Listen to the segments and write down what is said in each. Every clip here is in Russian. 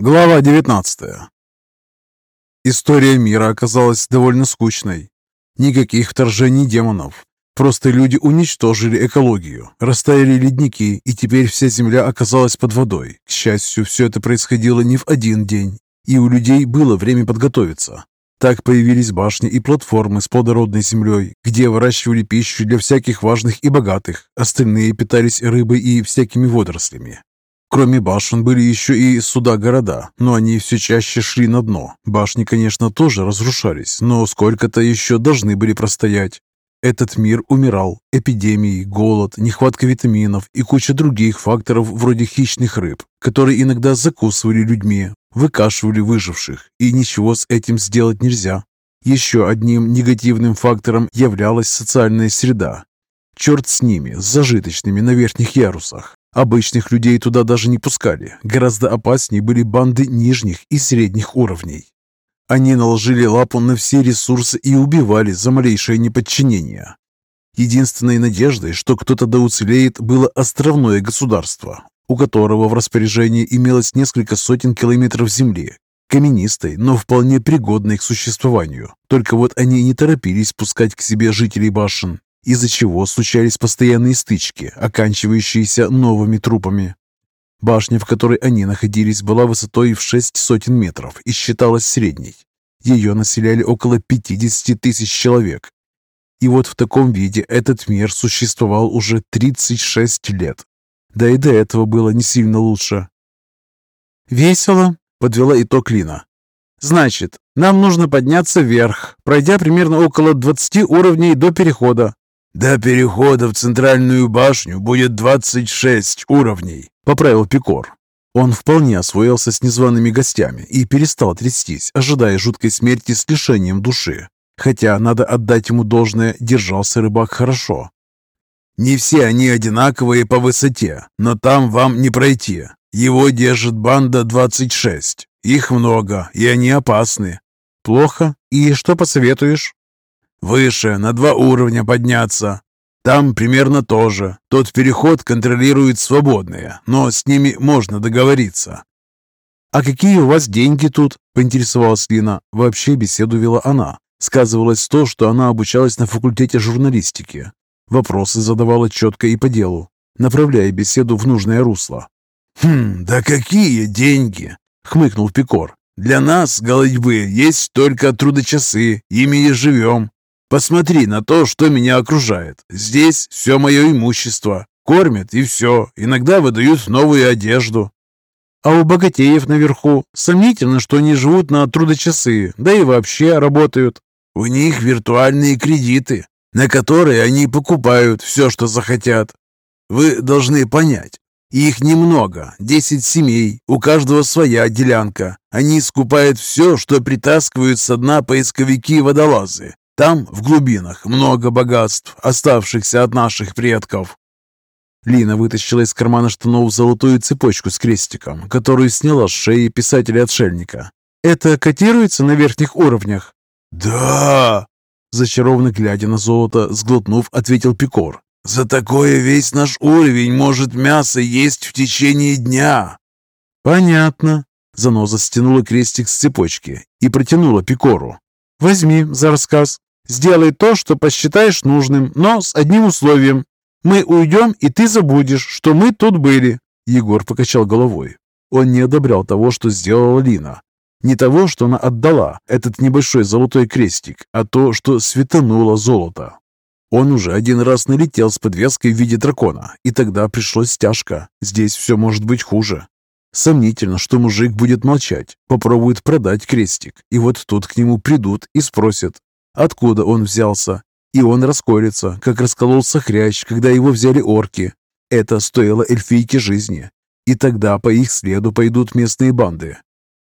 Глава 19 История мира оказалась довольно скучной. Никаких вторжений демонов. Просто люди уничтожили экологию, растаяли ледники, и теперь вся земля оказалась под водой. К счастью, все это происходило не в один день, и у людей было время подготовиться. Так появились башни и платформы с плодородной землей, где выращивали пищу для всяких важных и богатых. Остальные питались рыбой и всякими водорослями. Кроме башен были еще и суда-города, но они все чаще шли на дно. Башни, конечно, тоже разрушались, но сколько-то еще должны были простоять. Этот мир умирал. Эпидемии, голод, нехватка витаминов и куча других факторов вроде хищных рыб, которые иногда закусывали людьми, выкашивали выживших, и ничего с этим сделать нельзя. Еще одним негативным фактором являлась социальная среда. Черт с ними, с зажиточными на верхних ярусах. Обычных людей туда даже не пускали. Гораздо опаснее были банды нижних и средних уровней. Они наложили лапу на все ресурсы и убивали за малейшее неподчинение. Единственной надеждой, что кто-то да уцелеет, было островное государство, у которого в распоряжении имелось несколько сотен километров земли, каменистой, но вполне пригодной к существованию. Только вот они не торопились пускать к себе жителей башен из-за чего случались постоянные стычки, оканчивающиеся новыми трупами. Башня, в которой они находились, была высотой в шесть сотен метров и считалась средней. Ее населяли около 50 тысяч человек. И вот в таком виде этот мир существовал уже 36 лет. Да и до этого было не сильно лучше. «Весело», — подвела итог Лина. «Значит, нам нужно подняться вверх, пройдя примерно около 20 уровней до перехода. «До перехода в центральную башню будет 26 уровней», — поправил Пикор. Он вполне освоился с незваными гостями и перестал трястись, ожидая жуткой смерти с лишением души. Хотя, надо отдать ему должное, держался рыбак хорошо. «Не все они одинаковые по высоте, но там вам не пройти. Его держит банда 26. Их много, и они опасны». «Плохо. И что посоветуешь?» Выше, на два уровня подняться. Там примерно то же. Тот переход контролирует свободные, но с ними можно договориться. «А какие у вас деньги тут?» – поинтересовалась Лина. Вообще беседу вела она. Сказывалось то, что она обучалась на факультете журналистики. Вопросы задавала четко и по делу, направляя беседу в нужное русло. «Хм, да какие деньги!» — хмыкнул Пикор. «Для нас, голодьбы, есть только трудочасы, ими и живем. Посмотри на то, что меня окружает. Здесь все мое имущество. Кормят и все. Иногда выдают новую одежду. А у богатеев наверху сомнительно, что они живут на трудочасы, да и вообще работают. У них виртуальные кредиты, на которые они покупают все, что захотят. Вы должны понять, их немного, 10 семей, у каждого своя делянка. Они скупают все, что притаскивают со дна поисковики-водолазы. Там, в глубинах, много богатств, оставшихся от наших предков. Лина вытащила из кармана штанов золотую цепочку с крестиком, которую сняла с шеи писателя-отшельника. «Это котируется на верхних уровнях?» «Да!» Зачарованно глядя на золото, сглотнув, ответил Пикор. «За такое весь наш уровень может мясо есть в течение дня!» «Понятно!» Заноза стянула крестик с цепочки и протянула Пикору. «Возьми за рассказ. Сделай то, что посчитаешь нужным, но с одним условием. Мы уйдем, и ты забудешь, что мы тут были». Егор покачал головой. Он не одобрял того, что сделала Лина. Не того, что она отдала, этот небольшой золотой крестик, а то, что светануло золото. Он уже один раз налетел с подвеской в виде дракона, и тогда пришлось тяжко. Здесь все может быть хуже. Сомнительно, что мужик будет молчать, попробует продать крестик, и вот тут к нему придут и спросят, откуда он взялся. И он расколется, как раскололся хрящ, когда его взяли орки. Это стоило эльфийке жизни. И тогда по их следу пойдут местные банды.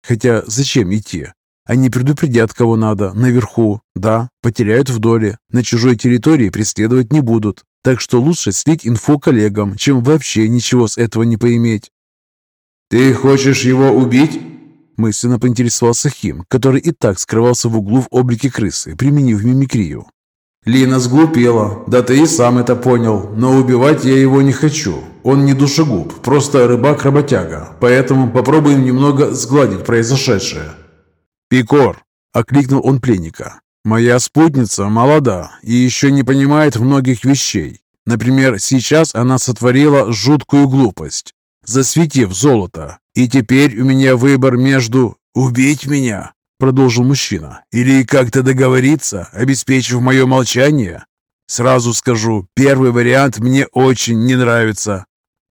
Хотя зачем идти? Они предупредят, кого надо, наверху. Да, потеряют в доле. На чужой территории преследовать не будут. Так что лучше слить инфу коллегам, чем вообще ничего с этого не поиметь. «Ты хочешь его убить?» Мысленно поинтересовался Хим, который и так скрывался в углу в облике крысы, применив мимикрию. Лина сглупела, да ты и сам это понял, но убивать я его не хочу. Он не душегуб, просто рыбак-работяга, поэтому попробуем немного сгладить произошедшее. «Пикор!» – окликнул он пленника. «Моя спутница молода и еще не понимает многих вещей. Например, сейчас она сотворила жуткую глупость, засветив золото. И теперь у меня выбор между «убить меня», – продолжил мужчина, «или как-то договориться, обеспечив мое молчание». Сразу скажу, первый вариант мне очень не нравится.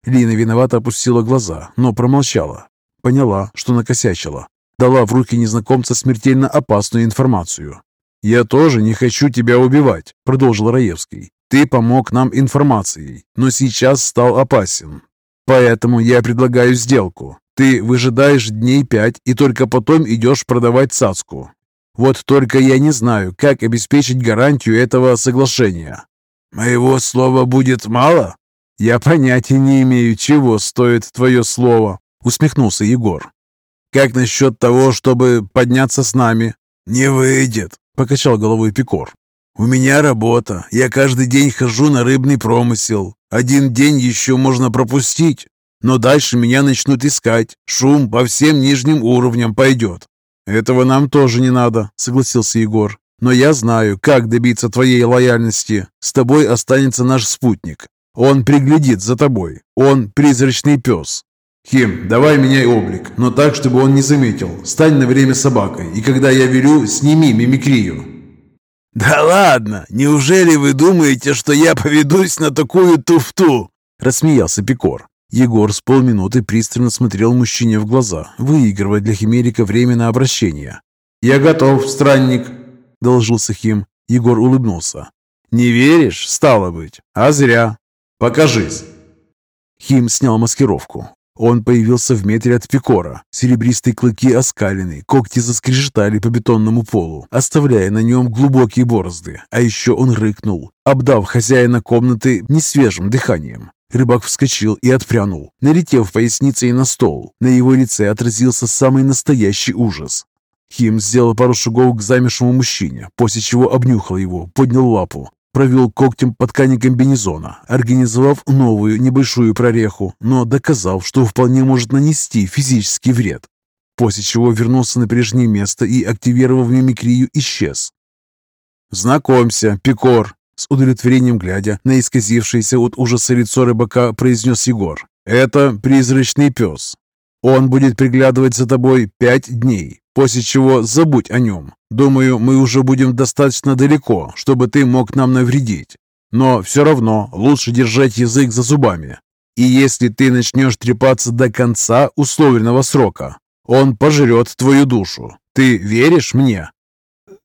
Лина виновато опустила глаза, но промолчала. Поняла, что накосячила. Дала в руки незнакомца смертельно опасную информацию. «Я тоже не хочу тебя убивать», – продолжил Раевский. «Ты помог нам информацией, но сейчас стал опасен. Поэтому я предлагаю сделку. Ты выжидаешь дней пять и только потом идешь продавать цацку. Вот только я не знаю, как обеспечить гарантию этого соглашения. Моего слова будет мало? Я понятия не имею, чего стоит твое слово, усмехнулся Егор. Как насчет того, чтобы подняться с нами? Не выйдет, покачал головой Пикор. У меня работа. Я каждый день хожу на рыбный промысел. Один день еще можно пропустить, но дальше меня начнут искать. Шум по всем нижним уровням пойдет. Этого нам тоже не надо, согласился Егор. Но я знаю, как добиться твоей лояльности. С тобой останется наш спутник. Он приглядит за тобой. Он призрачный пес. Хим, давай меняй облик, но так, чтобы он не заметил. Стань на время собакой, и когда я велю, сними мимикрию. «Да ладно! Неужели вы думаете, что я поведусь на такую туфту?» Рассмеялся Пикор. Егор с полминуты пристально смотрел мужчине в глаза, выигрывая для Химерика время на обращение. «Я готов, странник!» – доложился Хим. Егор улыбнулся. «Не веришь, стало быть? А зря. Покажись!» Хим снял маскировку. Он появился в метре от Пикора. Серебристые клыки оскалены, когти заскрежетали по бетонному полу, оставляя на нем глубокие борозды. А еще он рыкнул, обдав хозяина комнаты несвежим дыханием. Рыбак вскочил и отпрянул, налетев поясницей на стол. На его лице отразился самый настоящий ужас. Хим сделал пару шагов к замершему мужчине, после чего обнюхал его, поднял лапу, провел когтем по ткани комбинезона, организовав новую небольшую прореху, но доказав, что вполне может нанести физический вред. После чего вернулся на прежнее место и, активировав мимикрию, исчез. «Знакомься, Пикор!» С удовлетворением глядя на исказившееся от ужаса лицо рыбака, произнес Егор. «Это призрачный пес. Он будет приглядывать за тобой пять дней, после чего забудь о нем. Думаю, мы уже будем достаточно далеко, чтобы ты мог нам навредить. Но все равно лучше держать язык за зубами. И если ты начнешь трепаться до конца условленного срока, он пожрет твою душу. Ты веришь мне?»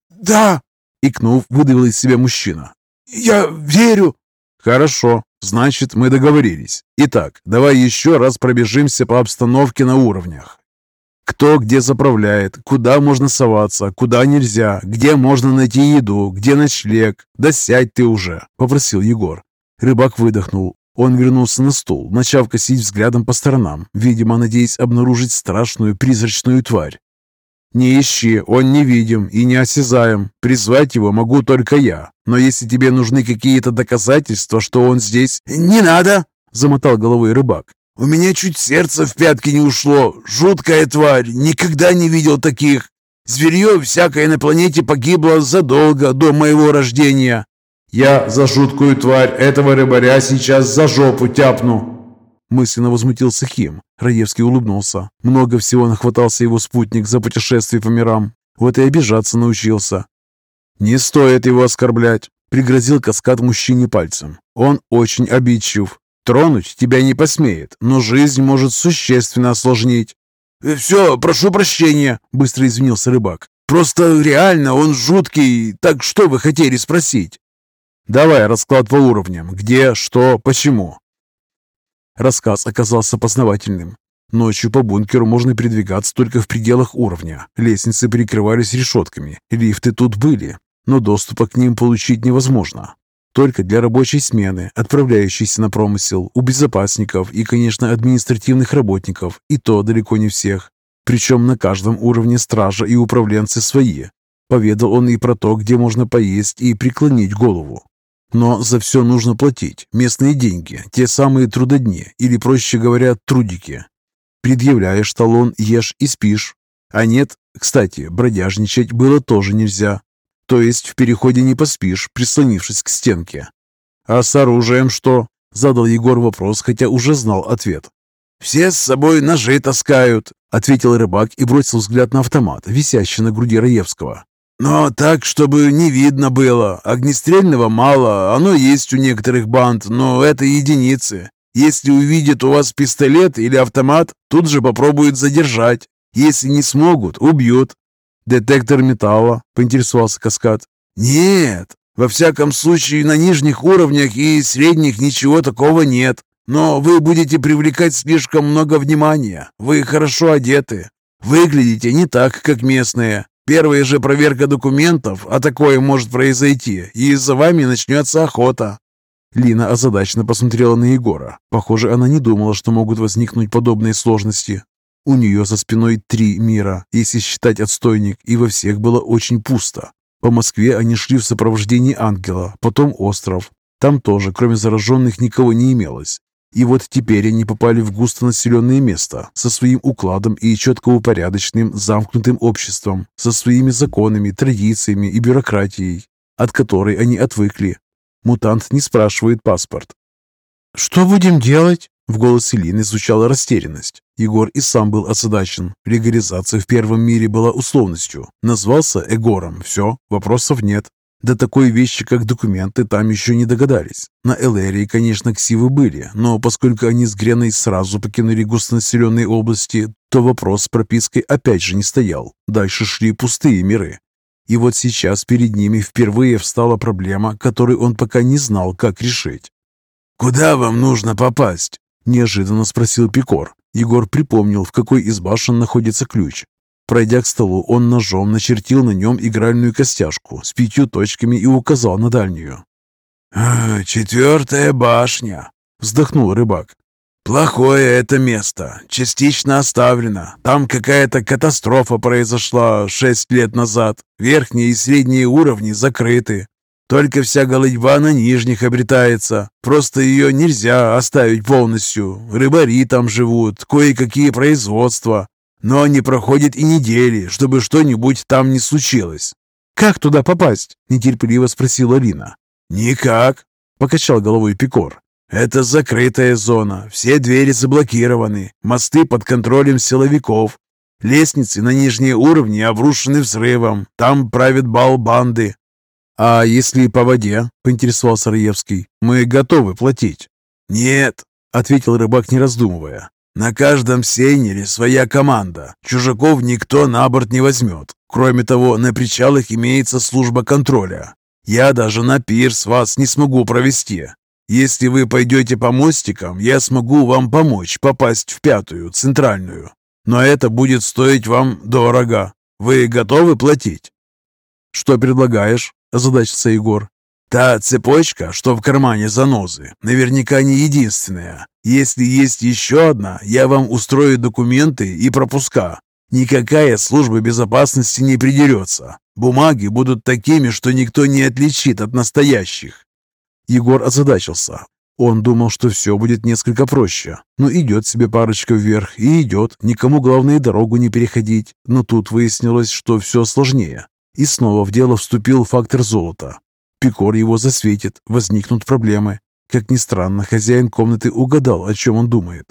«Да!» — икнув, выдавил из себя мужчина. «Я верю!» «Хорошо, значит, мы договорились. Итак, давай еще раз пробежимся по обстановке на уровнях. Кто где заправляет, куда можно соваться, куда нельзя, где можно найти еду, где ночлег. Да сядь ты уже!» – попросил Егор. Рыбак выдохнул. Он вернулся на стул, начав косить взглядом по сторонам, видимо, надеясь обнаружить страшную призрачную тварь. «Не ищи, он невидим и неосязаем. Призвать его могу только я. Но если тебе нужны какие-то доказательства, что он здесь...» «Не надо!» — замотал головой рыбак. «У меня чуть сердце в пятки не ушло. Жуткая тварь, никогда не видел таких. Зверье всякое на планете погибло задолго до моего рождения». «Я за жуткую тварь этого рыбаря сейчас за жопу тяпну», Мысленно возмутился Хим. Раевский улыбнулся. Много всего нахватался его спутник за путешествие по мирам. Вот и обижаться научился. «Не стоит его оскорблять», — пригрозил каскад мужчине пальцем. «Он очень обидчив. Тронуть тебя не посмеет, но жизнь может существенно осложнить». «Э, «Все, прошу прощения», — быстро извинился рыбак. «Просто реально он жуткий. Так что вы хотели спросить?» «Давай расклад по уровням. Где, что, почему?» Рассказ оказался познавательным. Ночью по бункеру можно передвигаться только в пределах уровня. Лестницы перекрывались решетками, лифты тут были, но доступа к ним получить невозможно. Только для рабочей смены, отправляющейся на промысел, у безопасников и, конечно, административных работников, и то далеко не всех. Причем на каждом уровне стража и управленцы свои. Поведал он и про то, где можно поесть и преклонить голову. Но за все нужно платить. Местные деньги, те самые трудодни, или, проще говоря, трудики. Предъявляешь талон, ешь и спишь. А нет, кстати, бродяжничать было тоже нельзя. То есть в переходе не поспишь, прислонившись к стенке. «А с оружием что?» – задал Егор вопрос, хотя уже знал ответ. «Все с собой ножи таскают», – ответил рыбак и бросил взгляд на автомат, висящий на груди Раевского. «Но так, чтобы не видно было. Огнестрельного мало, оно есть у некоторых банд, но это единицы. Если увидят у вас пистолет или автомат, тут же попробуют задержать. Если не смогут, убьют. Детектор металла, поинтересовался Каскад. Нет, во всяком случае на нижних уровнях и средних ничего такого нет. Но вы будете привлекать слишком много внимания. Вы хорошо одеты. Выглядите не так, как местные. Первая же проверка документов, а такое может произойти, и за вами начнется охота. Лина озадаченно посмотрела на Егора. Похоже, она не думала, что могут возникнуть подобные сложности. У нее за спиной три мира, если считать отстойник, и во всех было очень пусто. По Москве они шли в сопровождении ангела, потом остров. Там тоже, кроме зараженных, никого не имелось. И вот теперь они попали в густонаселенное место со своим укладом и четко упорядоченным замкнутым обществом, со своими законами, традициями и бюрократией, от которой они отвыкли, Мутант не спрашивает паспорт. «Что будем делать?» В голосе Лины звучала растерянность. Егор и сам был озадачен. Легализация в первом мире была условностью. Назвался Егором. Все, вопросов нет. До такой вещи, как документы, там еще не догадались. На Элерии, конечно, ксивы были, но поскольку они с Греной сразу покинули густонаселенные области, то вопрос с пропиской опять же не стоял. Дальше шли пустые миры. И вот сейчас перед ними впервые встала проблема, которую он пока не знал, как решить. «Куда вам нужно попасть?» – неожиданно спросил Пикор. Егор припомнил, в какой из башен находится ключ. Пройдя к столу, он ножом начертил на нем игральную костяшку с пятью точками и указал на дальнюю. «А, «Четвертая башня», — вздохнул рыбак. «Плохое это место, частично оставлено. Там какая-то катастрофа произошла шесть лет назад. Верхние и средние уровни закрыты. Только вся голодьба на нижних обретается. Просто ее нельзя оставить полностью. Рыбари там живут, кое-какие производства. Но не проходит и недели, чтобы что-нибудь там не случилось». «Как туда попасть?» – нетерпеливо спросила Лина. «Никак», – покачал головой Пикор. Это закрытая зона, все двери заблокированы, мосты под контролем силовиков. Лестницы на нижние уровни обрушены взрывом, там правят бал банды. «А если по воде?» – поинтересовался Раевский. «Мы готовы платить». «Нет», – ответил рыбак, не раздумывая. «На каждом сейнере своя команда. Чужаков никто на борт не возьмет. Кроме того, на причалах имеется служба контроля. Я даже на пирс вас не смогу провести. Если вы пойдете по мостикам, я смогу вам помочь попасть в пятую, центральную. Но это будет стоить вам дорого. Вы готовы платить?» «Что предлагаешь?» – озадачился Егор. «Та цепочка, что в кармане занозы, наверняка не единственная. Если есть еще одна, я вам устрою документы и пропуска. Никакая служба безопасности не придерется. Бумаги будут такими, что никто не отличит от настоящих. Егор озадачился. Он думал, что все будет несколько проще. Но идет себе парочка вверх и идет, никому главное дорогу не переходить. Но тут выяснилось, что все сложнее. И снова в дело вступил фактор золота. Пикор его засветит, возникнут проблемы. Как ни странно, хозяин комнаты угадал, о чем он думает.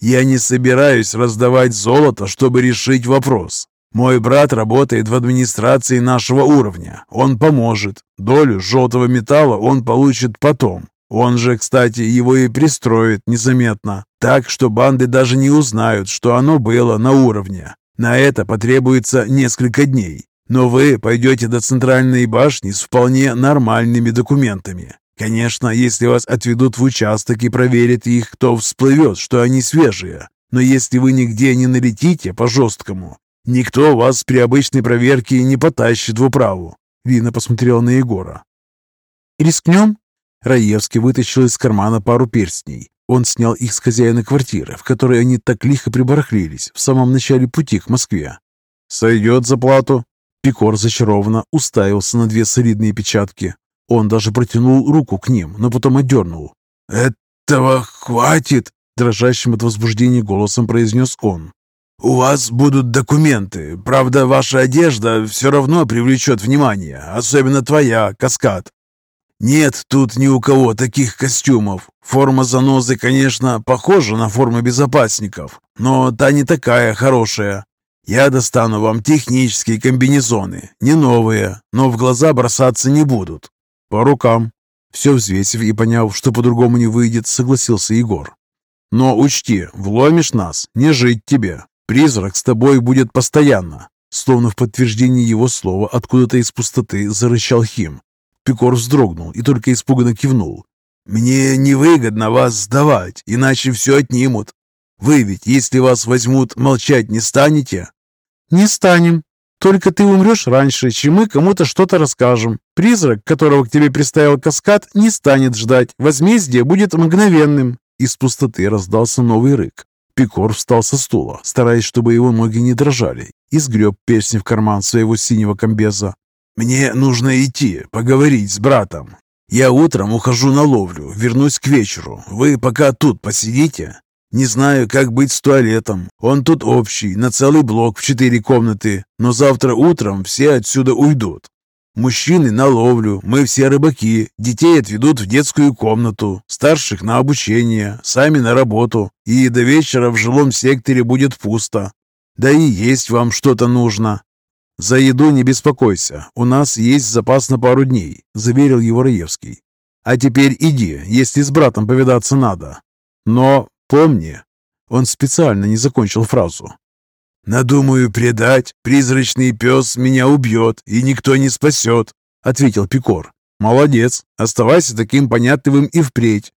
«Я не собираюсь раздавать золото, чтобы решить вопрос. Мой брат работает в администрации нашего уровня. Он поможет. Долю желтого металла он получит потом. Он же, кстати, его и пристроит незаметно. Так, что банды даже не узнают, что оно было на уровне. На это потребуется несколько дней. Но вы пойдете до центральной башни с вполне нормальными документами. Конечно, если вас отведут в участок и проверят их, то всплывет, что они свежие. Но если вы нигде не налетите по-жесткому, Никто вас при обычной проверке не потащит в управу. Вина посмотрела на Егора. «Рискнем?» Раевский вытащил из кармана пару перстней. Он снял их с хозяина квартиры, в которой они так лихо прибарахлились в самом начале пути к Москве. «Сойдет за плату?» Пикор зачарованно уставился на две солидные печатки. Он даже протянул руку к ним, но потом отдернул. «Этого хватит!» – дрожащим от возбуждения голосом произнес он. «У вас будут документы. Правда, ваша одежда все равно привлечет внимание, особенно твоя, Каскад. Нет тут ни у кого таких костюмов. Форма занозы, конечно, похожа на форму безопасников, но та не такая хорошая. Я достану вам технические комбинезоны, не новые, но в глаза бросаться не будут. По рукам. Все взвесив и поняв, что по-другому не выйдет, согласился Егор. Но учти, вломишь нас, не жить тебе. Призрак с тобой будет постоянно. Словно в подтверждение его слова, откуда-то из пустоты зарычал Хим. Пикор вздрогнул и только испуганно кивнул. «Мне невыгодно вас сдавать, иначе все отнимут. Вы ведь, если вас возьмут, молчать не станете?» «Не станем. Только ты умрешь раньше, чем мы кому-то что-то расскажем. Призрак, которого к тебе приставил каскад, не станет ждать. Возмездие будет мгновенным». Из пустоты раздался новый рык. Пикор встал со стула, стараясь, чтобы его ноги не дрожали, и сгреб перстни в карман своего синего комбеза. «Мне нужно идти, поговорить с братом. Я утром ухожу на ловлю, вернусь к вечеру. Вы пока тут посидите. Не знаю, как быть с туалетом. Он тут общий, на целый блок в четыре комнаты. Но завтра утром все отсюда уйдут. Мужчины на ловлю, мы все рыбаки. Детей отведут в детскую комнату, старших на обучение, сами на работу. И до вечера в жилом секторе будет пусто. Да и есть вам что-то нужно. «За еду не беспокойся, у нас есть запас на пару дней», – заверил его Раевский. «А теперь иди, если с братом повидаться надо. Но помни...» Он специально не закончил фразу. «Надумаю предать, призрачный пес меня убьет, и никто не спасет», — ответил Пикор. «Молодец, оставайся таким понятливым и впредь».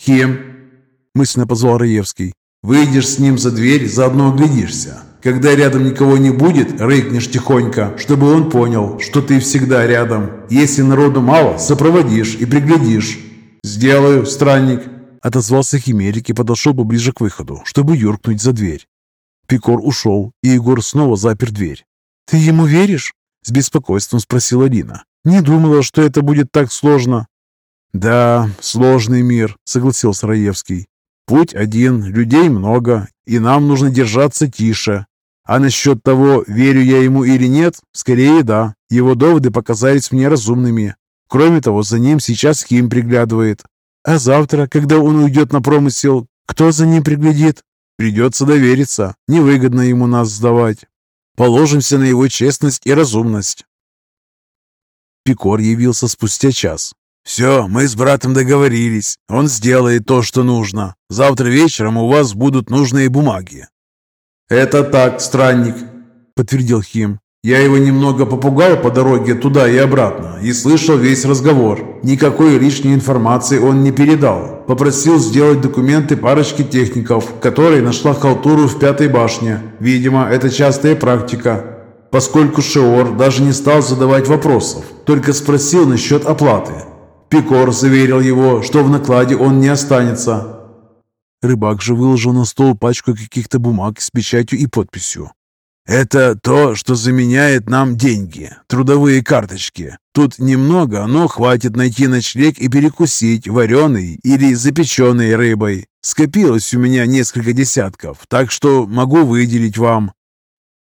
«Хем», — мысленно позвал Раевский, — «выйдешь с ним за дверь, заодно оглядишься. Когда рядом никого не будет, рыкнешь тихонько, чтобы он понял, что ты всегда рядом. Если народу мало, сопроводишь и приглядишь. «Сделаю, странник», — отозвался Химерик и подошел поближе к выходу, чтобы юркнуть за дверь. Пикор ушел, и Егор снова запер дверь. «Ты ему веришь?» — с беспокойством спросила Лина. «Не думала, что это будет так сложно». «Да, сложный мир», — согласился Раевский. «Путь один, людей много, и нам нужно держаться тише, а насчет того, верю я ему или нет, скорее да. Его доводы показались мне разумными. Кроме того, за ним сейчас Хим приглядывает. А завтра, когда он уйдет на промысел, кто за ним приглядит? Придется довериться. Невыгодно ему нас сдавать. Положимся на его честность и разумность. Пикор явился спустя час. «Все, мы с братом договорились. Он сделает то, что нужно. Завтра вечером у вас будут нужные бумаги. «Это так, странник», — подтвердил Хим. «Я его немного попугал по дороге туда и обратно и слышал весь разговор. Никакой лишней информации он не передал. Попросил сделать документы парочки техников, которые нашла халтуру в пятой башне. Видимо, это частая практика. Поскольку Шеор даже не стал задавать вопросов, только спросил насчет оплаты. Пикор заверил его, что в накладе он не останется, Рыбак же выложил на стол пачку каких-то бумаг с печатью и подписью. «Это то, что заменяет нам деньги, трудовые карточки. Тут немного, но хватит найти ночлег и перекусить вареной или запеченной рыбой. Скопилось у меня несколько десятков, так что могу выделить вам».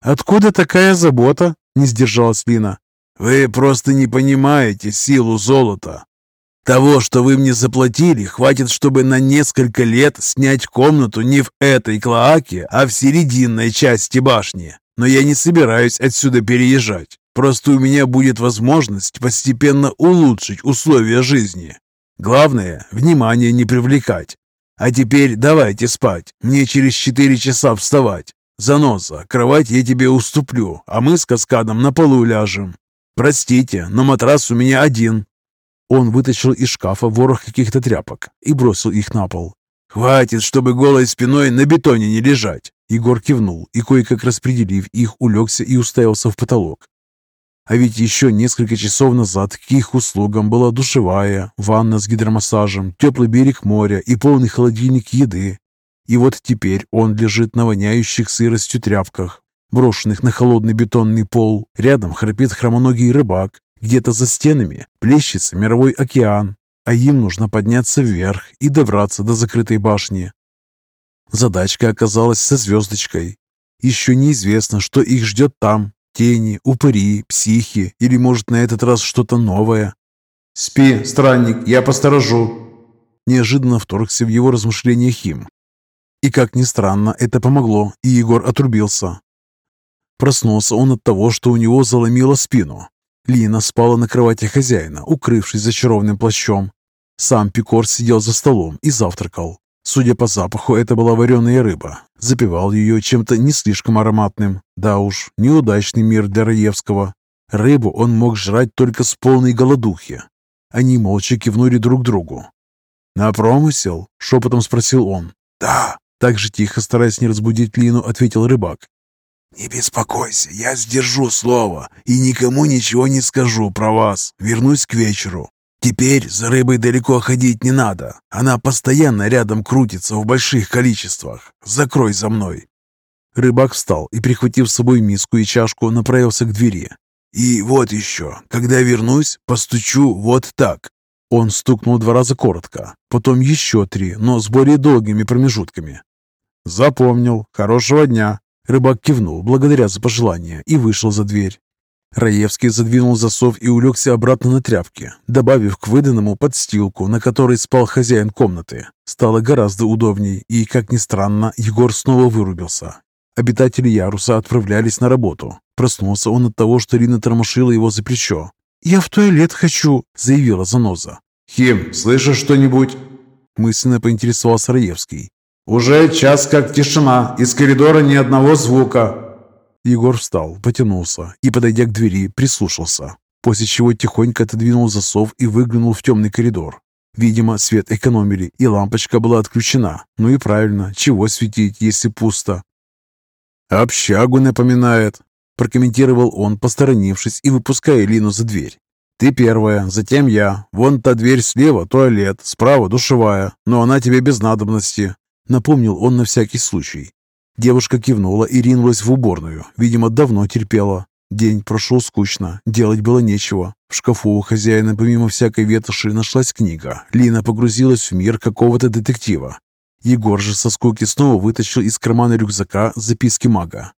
«Откуда такая забота?» – не сдержалась Лина. «Вы просто не понимаете силу золота. Того, что вы мне заплатили, хватит, чтобы на несколько лет снять комнату не в этой клоаке, а в серединной части башни. Но я не собираюсь отсюда переезжать. Просто у меня будет возможность постепенно улучшить условия жизни. Главное, внимание не привлекать. А теперь давайте спать. Мне через четыре часа вставать. Заноза, кровать я тебе уступлю, а мы с каскадом на полу ляжем. Простите, но матрас у меня один, он вытащил из шкафа ворох каких-то тряпок и бросил их на пол. «Хватит, чтобы голой спиной на бетоне не лежать!» Егор кивнул и, кое-как распределив их, улегся и уставился в потолок. А ведь еще несколько часов назад к их услугам была душевая, ванна с гидромассажем, теплый берег моря и полный холодильник еды. И вот теперь он лежит на воняющих сыростью тряпках. брошенных на холодный бетонный пол. Рядом храпит хромоногий рыбак. Где-то за стенами плещется мировой океан, а им нужно подняться вверх и добраться до закрытой башни. Задачка оказалась со звездочкой. Еще неизвестно, что их ждет там. Тени, упыри, психи или, может, на этот раз что-то новое. «Спи, странник, я посторожу», Неожиданно вторгся в его размышления Хим. И, как ни странно, это помогло, и Егор отрубился. Проснулся он от того, что у него заломило спину. Лина спала на кровати хозяина, укрывшись зачарованным плащом. Сам Пикор сидел за столом и завтракал. Судя по запаху, это была вареная рыба. Запивал ее чем-то не слишком ароматным. Да уж, неудачный мир для Раевского. Рыбу он мог жрать только с полной голодухи. Они молча кивнули друг другу. «На промысел?» — шепотом спросил он. «Да», — так же тихо, стараясь не разбудить Лину, ответил рыбак. «Не беспокойся, я сдержу слово и никому ничего не скажу про вас. Вернусь к вечеру. Теперь за рыбой далеко ходить не надо. Она постоянно рядом крутится в больших количествах. Закрой за мной». Рыбак встал и, прихватив с собой миску и чашку, направился к двери. «И вот еще, когда вернусь, постучу вот так». Он стукнул два раза коротко, потом еще три, но с более долгими промежутками. «Запомнил. Хорошего дня!» Рыбак кивнул, благодаря за пожелание, и вышел за дверь. Раевский задвинул засов и улегся обратно на тряпки, добавив к выданному подстилку, на которой спал хозяин комнаты. Стало гораздо удобней, и, как ни странно, Егор снова вырубился. Обитатели яруса отправлялись на работу. Проснулся он от того, что Лина тормошила его за плечо. «Я в туалет хочу», — заявила заноза. «Хим, слышишь что-нибудь?» Мысленно поинтересовался Раевский. «Уже час как тишина, из коридора ни одного звука». Егор встал, потянулся и, подойдя к двери, прислушался, после чего тихонько отодвинул засов и выглянул в темный коридор. Видимо, свет экономили, и лампочка была отключена. Ну и правильно, чего светить, если пусто? «Общагу напоминает», – прокомментировал он, посторонившись и выпуская Лину за дверь. «Ты первая, затем я. Вон та дверь слева – туалет, справа – душевая, но она тебе без надобности. Напомнил он на всякий случай. Девушка кивнула и ринулась в уборную. Видимо, давно терпела. День прошел скучно, делать было нечего. В шкафу у хозяина помимо всякой ветоши нашлась книга. Лина погрузилась в мир какого-то детектива. Егор же со скуки снова вытащил из кармана рюкзака записки мага.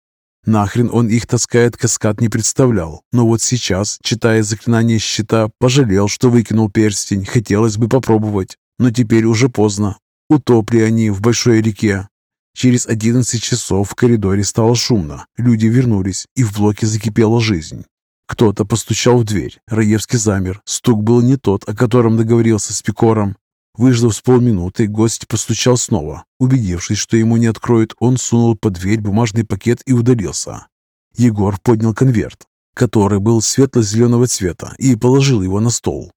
Нахрен он их таскает, каскад не представлял. Но вот сейчас, читая заклинание щита, пожалел, что выкинул перстень. Хотелось бы попробовать. Но теперь уже поздно. Утопли они в большой реке. Через одиннадцать часов в коридоре стало шумно. Люди вернулись, и в блоке закипела жизнь. Кто-то постучал в дверь. Раевский замер. Стук был не тот, о котором договорился с Пикором. Выждав с полминуты, гость постучал снова. Убедившись, что ему не откроют, он сунул под дверь бумажный пакет и удалился. Егор поднял конверт, который был светло-зеленого цвета, и положил его на стол.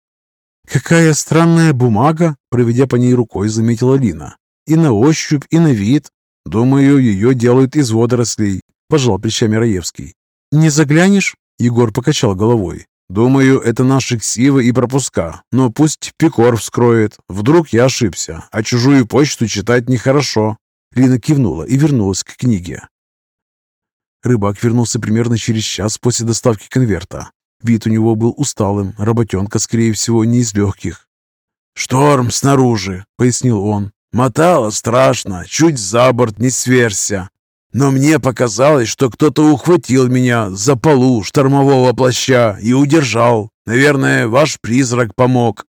«Какая странная бумага!» – проведя по ней рукой, заметила Лина. «И на ощупь, и на вид. Думаю, ее делают из водорослей», – пожал плечами Раевский. «Не заглянешь?» – Егор покачал головой. «Думаю, это наши ксивы и пропуска, но пусть Пикор вскроет. Вдруг я ошибся, а чужую почту читать нехорошо». Лина кивнула и вернулась к книге. Рыбак вернулся примерно через час после доставки конверта. Вид у него был усталым, работенка, скорее всего, не из легких. «Шторм снаружи», — пояснил он. «Мотало страшно, чуть за борт не сверся. Но мне показалось, что кто-то ухватил меня за полу штормового плаща и удержал. Наверное, ваш призрак помог».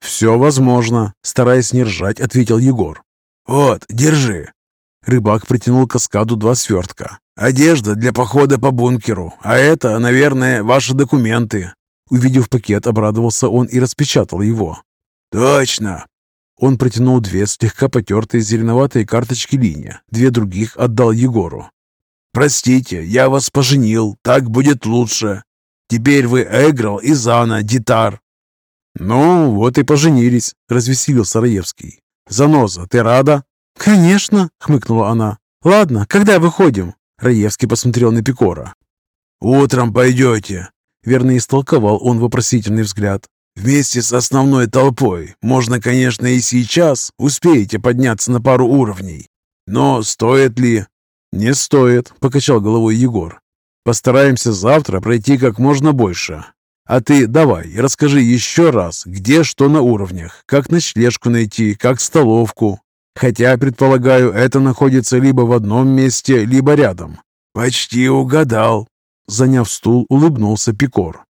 «Все возможно», — стараясь не ржать, ответил Егор. «Вот, держи». Рыбак притянул к каскаду два свертка. «Одежда для похода по бункеру, а это, наверное, ваши документы». Увидев пакет, обрадовался он и распечатал его. «Точно!» Он протянул две слегка потертые зеленоватые карточки линии, две других отдал Егору. «Простите, я вас поженил, так будет лучше. Теперь вы Эграл и Зана, Дитар». «Ну, вот и поженились», — развеселился Раевский. «Заноза, ты рада?» «Конечно», — хмыкнула она. «Ладно, когда выходим?» Раевский посмотрел на Пикора. «Утром пойдете», — верно истолковал он вопросительный взгляд. «Вместе с основной толпой. Можно, конечно, и сейчас. Успеете подняться на пару уровней. Но стоит ли?» «Не стоит», — покачал головой Егор. «Постараемся завтра пройти как можно больше. А ты давай, расскажи еще раз, где что на уровнях, как ночлежку найти, как столовку. Хотя, предполагаю, это находится либо в одном месте, либо рядом». «Почти угадал», — заняв стул, улыбнулся Пикор.